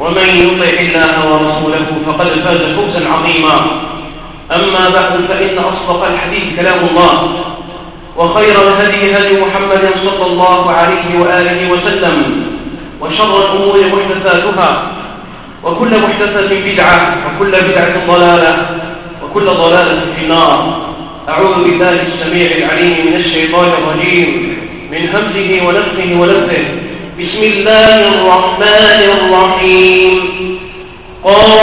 ومن يطع الله ورسوله فقد فاز فوزا عظيما. أما بعد فإن أصدق الحديث كلام الله وخير الهدي هدي محمد صلى الله عليه وآله وسلم وشر الأمور محدثاتها وكل محدثة بدعة وكل بدعة ضلالة وكل ضلالة في النار. أعوذ بالله السميع العليم من الشيطان الرجيم من همزه ونفخه ونفخه. بسم الله الرحمن الرحيم. قاف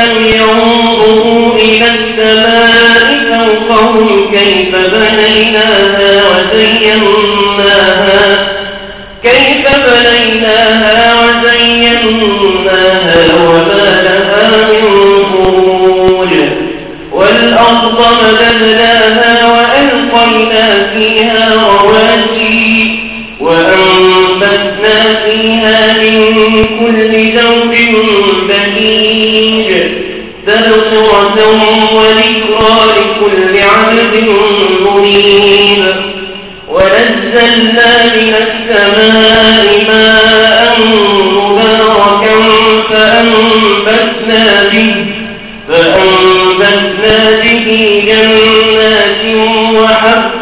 أفلم ينظروا إلى السماء فوقهم كيف بنيناها وزيناها كيف بنيناها وزيناها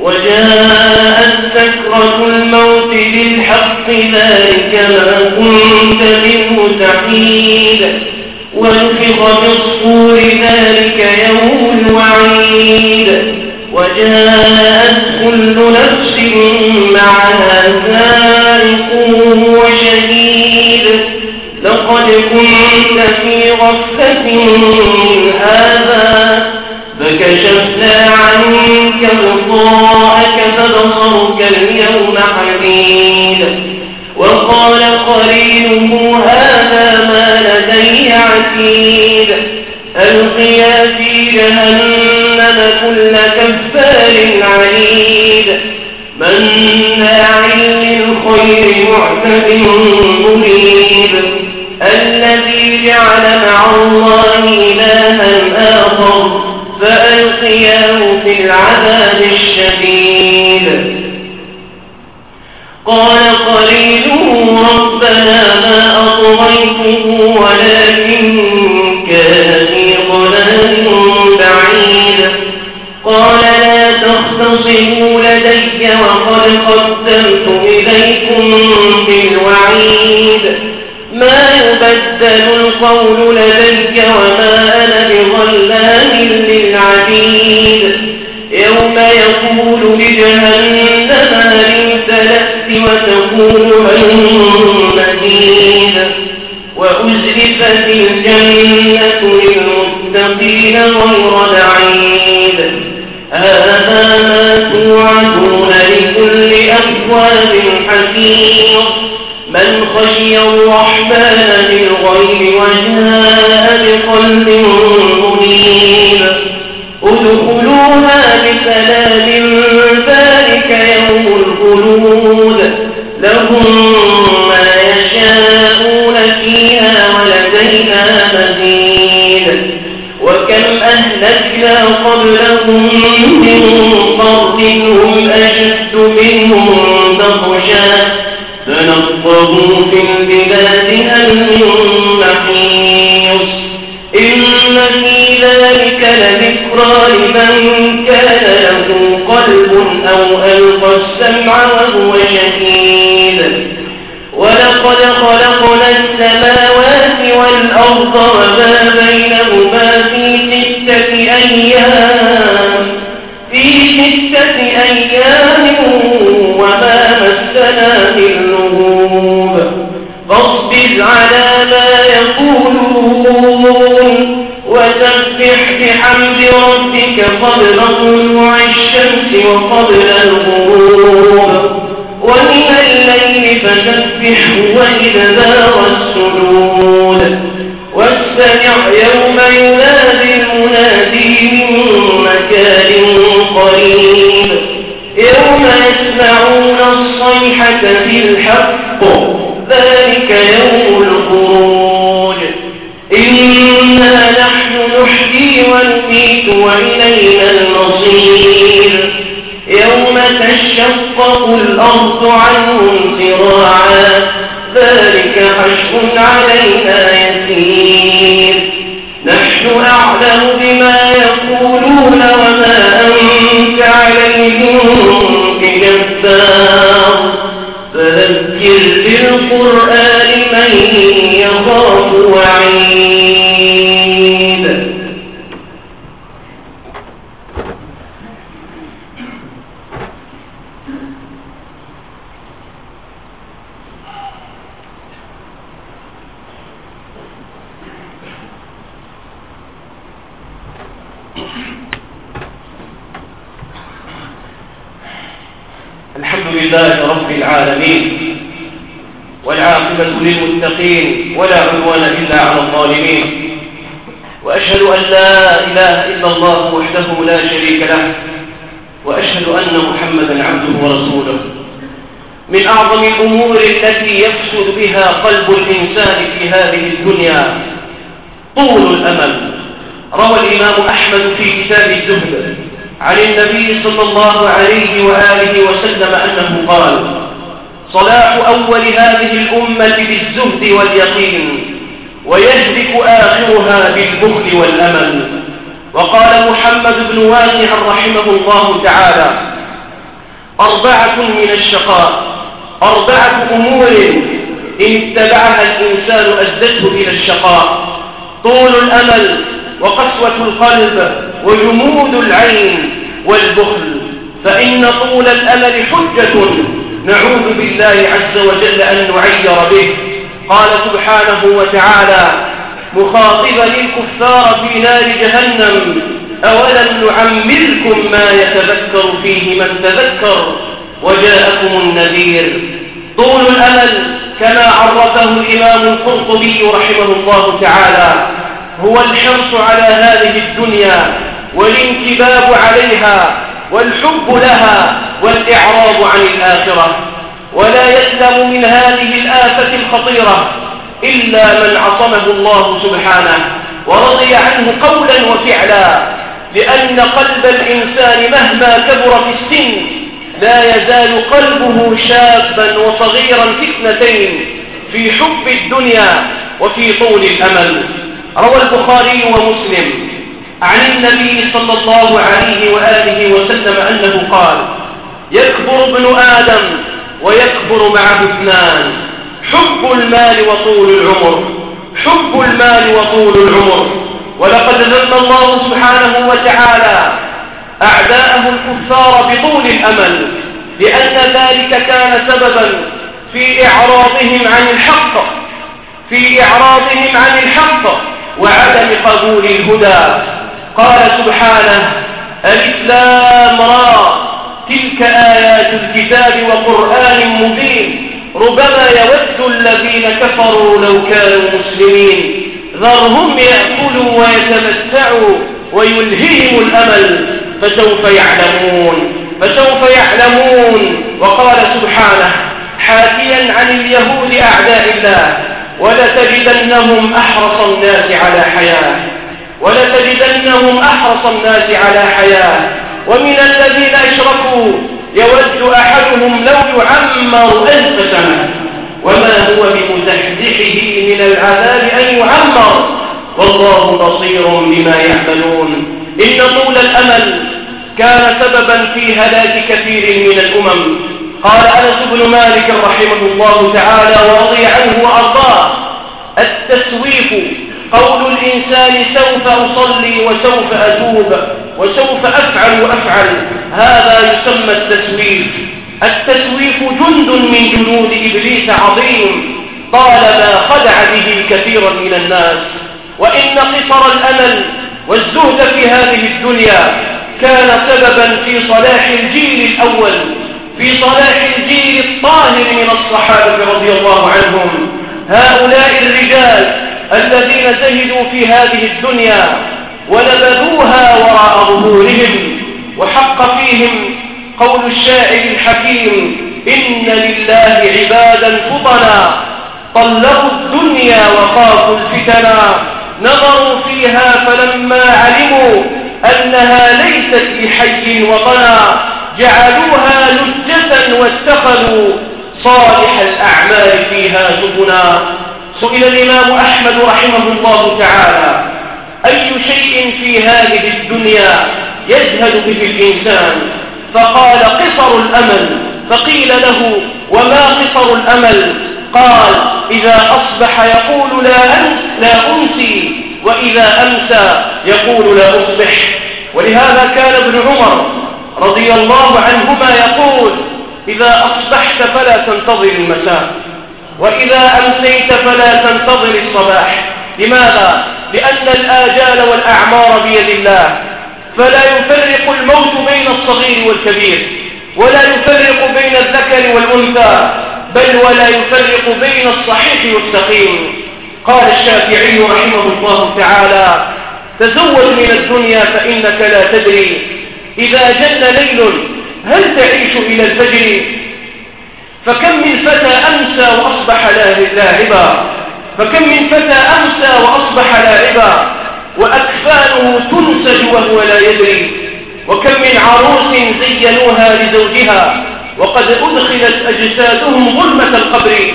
وجاءت سكرة الموت بالحق ذلك ما كنت منه تحيد ونفخ بالصور ذلك يوم الوعيد وجاءت كل نفس معها سائق وشهيد. لقد كنت في غفلة من هذا فكشفنا عنك غطاءك فبصرك اليوم حديد وقال قرينه هذا ما لدي عتيد. ألقيا في جهنم كل كفار عنيد. مناع للخير معتد مريب الذي جعل مع الله إلها آخر فألقياه في العذاب الشديد. قال قرينه ربنا ما أطغيته ولكن كان في ضلال بعيد. قال لا تختصموا لدي وقد قدمت إليكم بالوعيد. ما يبدل القول لدي أبواب حكيم من خشي الرحمن بالغيب وجاء بقلب منيب ادخلوها بسلام ذلك يوم الخلود. لهم أهلكنا قبلهم من قرن هم أشد منهم بطشا. فنقضوا في البلاد هل محيص إن في ذلك لذكرى لمن كان له قلب أو ألقى السمع وهو شهيد. ولقد خلقنا السماوات والأرض وما ستة أيام في ستة أيام وما مسنا من لغوب فاصبر على ما يقولون وسبح بحمد ربك قبل طلوع الشمس وقبل الغروب. ومن الليل فسبح وإدبار السجود. واستمع يوم ينادي المنادي من مكان قريب يوم يسمعون الصيحة بالحق ذلك يوم الخروج إن نحيي ونميت وإلينا المصير يوم تشقق الأرض عنهم سراعا ذلك حشر علينا يسير. نحن أعلم بما يقولون وما أنت عليهم بجبار. فذكر بالقرآن من يخاف وعيد الحمد لله رب العالمين. والعاقبة للمتقين ولا عدوان إلا على الظالمين. وأشهد أن لا إله إلا الله وحده لا شريك له. وأشهد أن محمدا عبده ورسوله. من أعظم الأمور التي يفسد بها قلب الإنسان في هذه الدنيا طول الأمل. روى الإمام أحمد في كتاب الزهد. عن النبي صلى الله عليه وآله وسلم أنه قال صلاح أول هذه الأمة بالزهد واليقين ويهلك آخرها بالبخل والأمل. وقال محمد بن واسع رحمه الله تعالى أربعة من الشقاء أربعة أمور إن اتبعها الإنسان أزدته إلى الشقاء طول الأمل وقسوة القلب وجمود العين والبخل فإن طول الأمل حجة نعوذ بالله عز وجل أن نعير به. قال سبحانه وتعالى مخاطبا الكفار في نار جهنم أولم نعمركم ما يتذكر فيه من تذكر؟ وجاءكم النذير. طول الأمل كما عرفه الإمام القرطبي رحمه الله تعالى هو الحرص على هذه الدنيا والانكباب عليها والحب لها والإعراض عن الآخرة. ولا يسلم من هذه الآفة الخطيرة إلا من عصمه الله سبحانه ورضي عنه قولا وفعلا لأن قلب الإنسان مهما كبر في السن لا يزال قلبه شابا وصغيرا فتنتين في حب الدنيا وفي طول الأمل. روى البخاري ومسلم. عن النبي صلى الله عليه وآله وسلم أنه قال يكبر ابن آدم ويكبر معه اثنان حب المال وطول العمر. حب المال وطول العمر. ولقد ذم الله سبحانه وتعالى أعداءه الكفار بطول الأمل لأن ذلك كان سببا في إعراضهم عن الحق. في إعراضهم عن الحق وعدم قبول الهدى. قال سبحانه الإسلام را تلك آيات الكتاب وقرآن مبين ربما يود الذين كفروا لو كانوا مسلمين ذرهم يأكلوا ويتمتعوا ويلهيهم الأمل فسوف يعلمون فسوف يعلمون. وقال سبحانه حاكيا عن اليهود أعداء الله ولتجدنهم أحرص الناس على حياة. ولتجدنهم أحرص الناس على حياة. ومن الذين أشركوا يود أحدهم لو يعمر ألف سنة. وما هو بمزحزحه من العذاب أن يعمر. والله بصير بما يعملون. إن طول الأمل كان سببا في هلاك كثير من الأمم. قال أنس بن مالك رحمه الله تعالى ورضي عنه وأرضاه التسويف قول الإنسان سوف أصلي وسوف أتوب وسوف أفعل وأفعل. هذا يسمى التسويف. التسويف جند من جنود إبليس عظيم. طالما خدع به كثيرا من الناس. وإن قصر الأمل والزهد في هذه الدنيا كان سببا في صلاح الجيل الأول في صلاح الجيل الطاهر من الصحابة رضي الله عنهم. هؤلاء الرجال الذين زهدوا في هذه الدنيا ونبذوها وراء ظهورهم وحق فيهم قول الشاعر الحكيم إن لله عبادا فطنا طلقوا الدنيا وخافوا الفتنا. نظروا في بها فلما علموا أنها ليست بحي وطنا جعلوها لجة واتخذوا صالح الأعمال فيها سبنا سئل الإمام أحمد رحمه الله تعالى أي شيء في هذه الدنيا يزهد به الإنسان؟ فقال قصر الأمل. فقيل له وما قصر الأمل؟ قال إذا أصبح يقول لا أنس لا أنسي وإذا أمسى يقول لا أصبح. ولهذا كان ابن عمر رضي الله عنهما يقول إذا أصبحت فلا تنتظر المساء. وإذا أمسيت فلا تنتظر الصباح. لماذا؟ لأن الآجال والأعمار بيد الله. فلا يفرق الموت بين الصغير والكبير ولا يفرق بين الذكر والأنثى بل ولا يفرق بين الصحيح والسقيم قال الشافعي رحمه الله تعالى تزود من الدنيا فإنك لا تدري. إذا جن ليل هل تعيش إلى الفجر؟ فكم من فتى أمسى وأصبح لاعبا؟ فكم من فتى أمسى وأصبح لاعبا؟ وأكفانه تنسج وهو لا يدري. وكم من عروس زينوها لزوجها وقد أدخلت أجسادهم ظلمة القبر.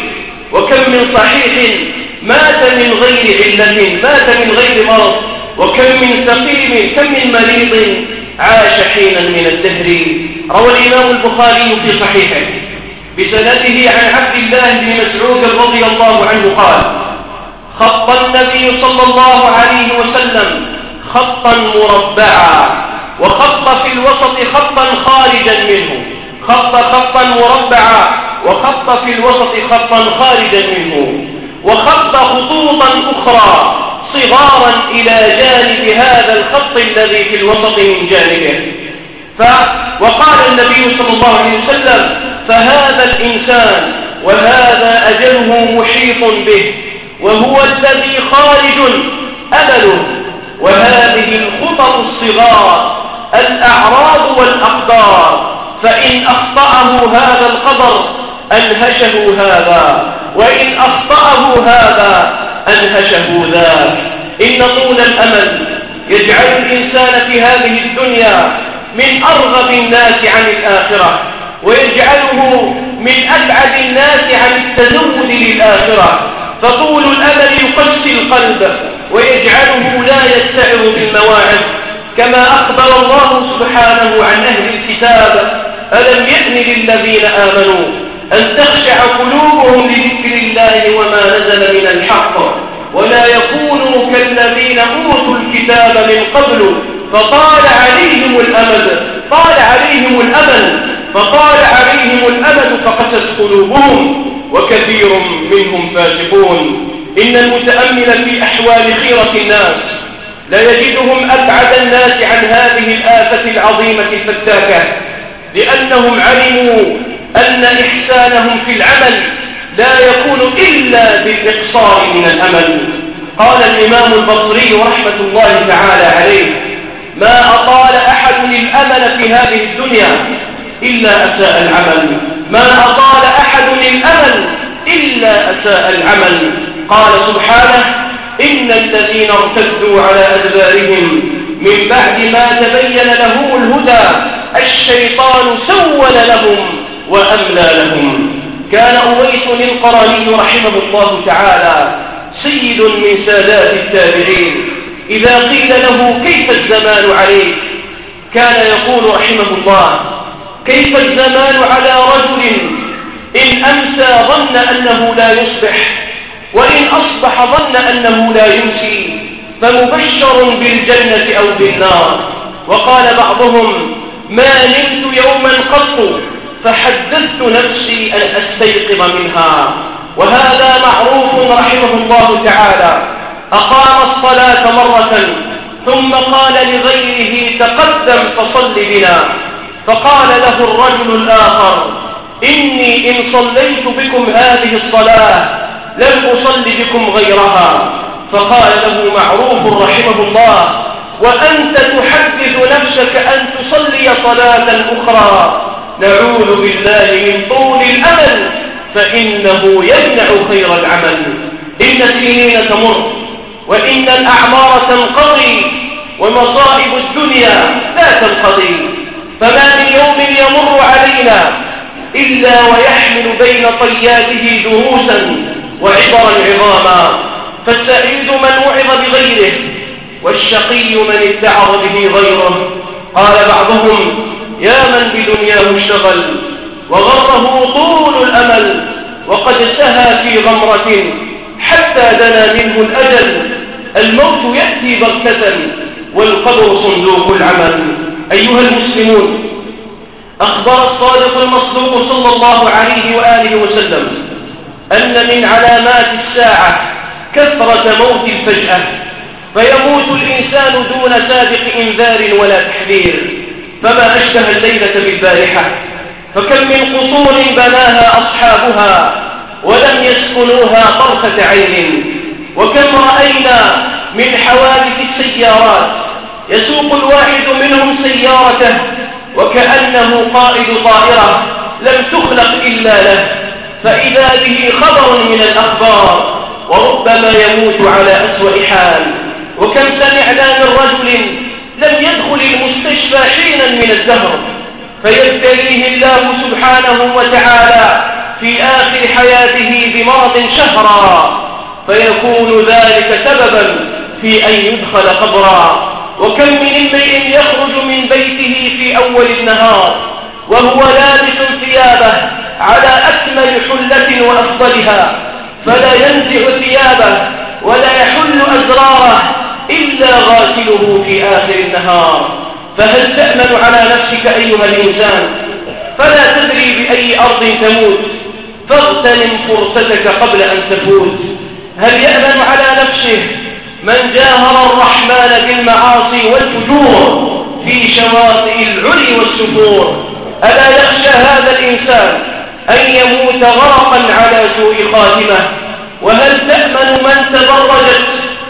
وكم من صحيح مات من غير علة مات من غير مرض. وكم من سقيم كم من مريض عاش حينا من الدهر. روى الإمام البخاري في صحيحه. بسنده عن عبد الله بن مسعود رضي الله عنه قال خط النبي صلى الله عليه وسلم خطا مربعا وخط في الوسط خطا خارجا منه. خط خطا مربعا وخط في الوسط خطا خارجا منه. وخط خطوطا أخرى صغارا إلى جانب هذا الخط الذي في الوسط من جانبه. ف وقال النبي صلى الله عليه وسلم فهذا الإنسان وهذا أجله محيط به وهو الذي خارج أمله وهذه الخطط الصغار الأعراض والأقدار فإن أخطأه هذا القدر أنهشه هذا وإن أخطأه هذا أنهشه ذاك. إن طول الأمل يجعل الإنسان في هذه الدنيا من أرغب الناس عن الآخرة. ويجعله من أبعد الناس عن التزود للآخرة. فطول الأمل يقسي القلب ويجعله لا يستعر بالمواعظ. كما أخبر الله سبحانه عن أهل الكتاب ألم يأن للذين آمنوا أن تخشع قلوبهم لذكر الله وما نزل من الحق؟ ولا يكونوا كالذين أوتوا الكتاب من قبل فطال عليهم الأمد طال عليهم الأمل. فطال عليهم الأمد فقست قلوبهم وكثير منهم فاسقون. إن المتأمل في أحوال خيرة الناس لا يجدهم أبعد الناس عن هذه الآفة العظيمة الفتاكة لأنهم علموا أن إحسانهم في العمل لا يكون إلا بالإقصار من الأمل. قال الإمام البصري رحمة الله تعالى عليه ما أطال أحد الأمل في هذه الدنيا إلا أساء العمل. ما أطال أحد الأمل إلا أساء العمل. قال سبحانه إن الذين ارتدوا على أدبارهم من بعد ما تبين لهم الهدى الشيطان سول لهم وأملى لهم. كان أويس القراني رحمه الله تعالى سيد من سادات التابعين. إذا قيل له كيف الزمان عليك؟ كان يقول رحمه الله كيف الزمان على رجل إن أمسى ظن أنه لا يصبح وإن أصبح ظن أنه لا يمسي فمبشر بالجنة أو بالنار. وقال بعضهم ما نمت يوما قط فحدثت نفسي أن أستيقظ منها. وهذا معروف رحمه الله تعالى. أقام الصلاة مرة ثم قال لغيره تقدم فصل بنا. فقال له الرجل الآخر إني إن صليت بكم هذه الصلاة لم أصل بكم غيرها. فقال له معروف رحمه الله وأنت تحدث نفسك أن تصلي صلاة أخرى. نعوذ بالله من طول الأمل فإنه يمنع خير العمل. إن السنين تمر وإن الأعمار تنقضي ومصائب الدنيا لا تنقضي. فما من يوم يمر علينا إلا ويحمل بين طياته دروسا وعبرا عظاما فالسعيد من وعظ بغيره والشقي من اتعظ به غيره. قال بعضهم يا من بدنياه اشتغل وغره طول الأمل وقد سهى في غمرة حتى دنا منه الأجل الموت يأتي بغتة والقبر صندوق العمل. أيها المسلمون أخبر الصادق المصدوق صلى الله عليه وآله وسلم أن من علامات الساعة كثرة موت الفجأة فيموت الإنسان دون سابق إنذار ولا تحذير. فما أشبه الليلة بالبارحة فكم من قصور بناها أصحابها ولم يسكنوها طرفة عين وكم رأينا من حوادث السيارات يسوق الواحد منهم سيارته وكأنه قائد طائرة لم تخلق إلا له. فإذا به خبر من الأخبار وربما يموت على أسوأ حال. وكم سمعنا من رجل لم يدخل المستشفى حينا من الدهر فيبتليه الله سبحانه وتعالى في آخر حياته بمرض شهرا فيكون ذلك سببا في أن يدخل قبرا. وكم من امرئ يخرج من بيته في أول النهار وهو لابس ثيابه على أكمل حلة وأفضلها فلا ينزع ثيابه ولا يحل أزراره إلا غاسله في آخر النهار. فهل تأمن على نفسك أيها الإنسان؟ فلا تدري بأي أرض تموت. فاغتنم فرصتك قبل أن تفوت. هل يأمن على نفسه؟ من جاهر الرحمن بالمعاصي والفجور في شواطئ العلي والسفور. ألا يخشى هذا الإنسان أن يموت غرقا على سوء خاتمة؟ وهل تأمن من تبرجت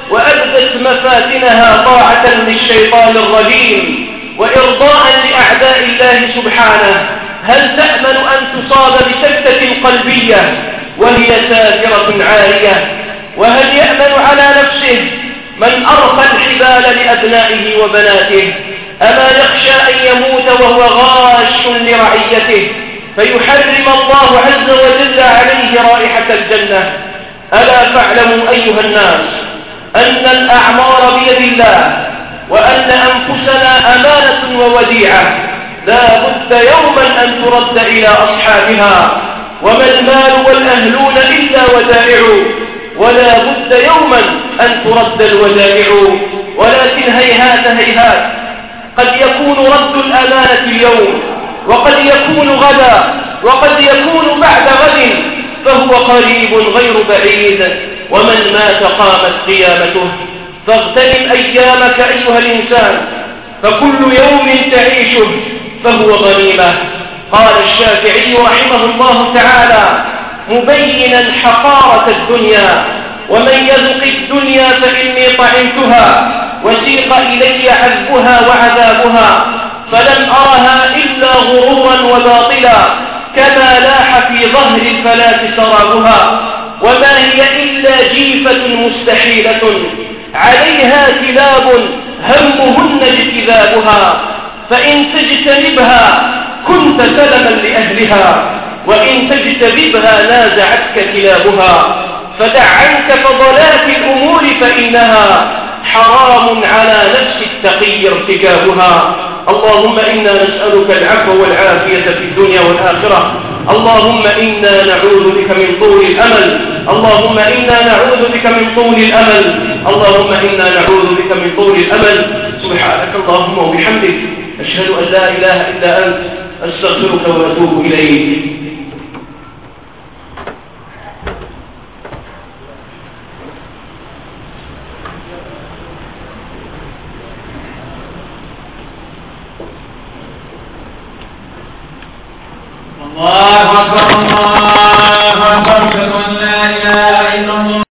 وأبدت مفاتنها طاعة للشيطان الرجيم وإرضاء لأعداء الله سبحانه؟ هل تأمن أن تصاب بسكتة قلبية وهي سافرة عارية؟ وهل يأمن على نفسه من أرخى الحبال لأبنائه وبناته أما يخشى أن يموت وهو غاش لرعيته فيحرم الله عز وجل عليه رائحة الجنة. ألا فاعلموا أيها الناس أن الأعمار بيد الله وأن أنفسنا أمانة ووديعة. لا بد يوما أن ترد إلى أصحابها وما المال والأهلون إلا ودائع. ولا بد يوما أن ترد الودائع ولكن هيهات هيهات. قد يكون رد الأمانة اليوم وقد يكون غدا وقد يكون بعد غد فهو قريب غير بعيد. ومن مات قامت قيامته فاغتنم أيامك أيها الإنسان. فكل يوم تعيشه فهو غنيمة. قال الشافعي رحمه الله تعالى مبينا حقارة الدنيا ومن يذق الدنيا فإني طعمتها وسيق إلي عذبها وعذابها فلم أرها إلا غرورا وباطلا كما لاح في ظهر الفلاة سرابها وما هي إلا جيفة مستحيلة عليها كلاب همهن اجتذابها فإن تجتنبها كنت سلما لأهلها. وإن تجتذبها نازعتك كلابها فدع عنك فضلات الأمور فإنها حرام على نفس التقي ارتكابها. اللهم إنا نسألك العفو والعافية في الدنيا والآخرة. اللهم إنا نعوذ بك من طول الأمل. اللهم إنا نعوذ بك من طول الأمل. اللهم إنا نعوذ بك من طول الأمل. سبحانك اللهم وبحمدك أشهد أن لا إله إلا أنت أستغفرك وأتوب إليك. Allahu Akbar.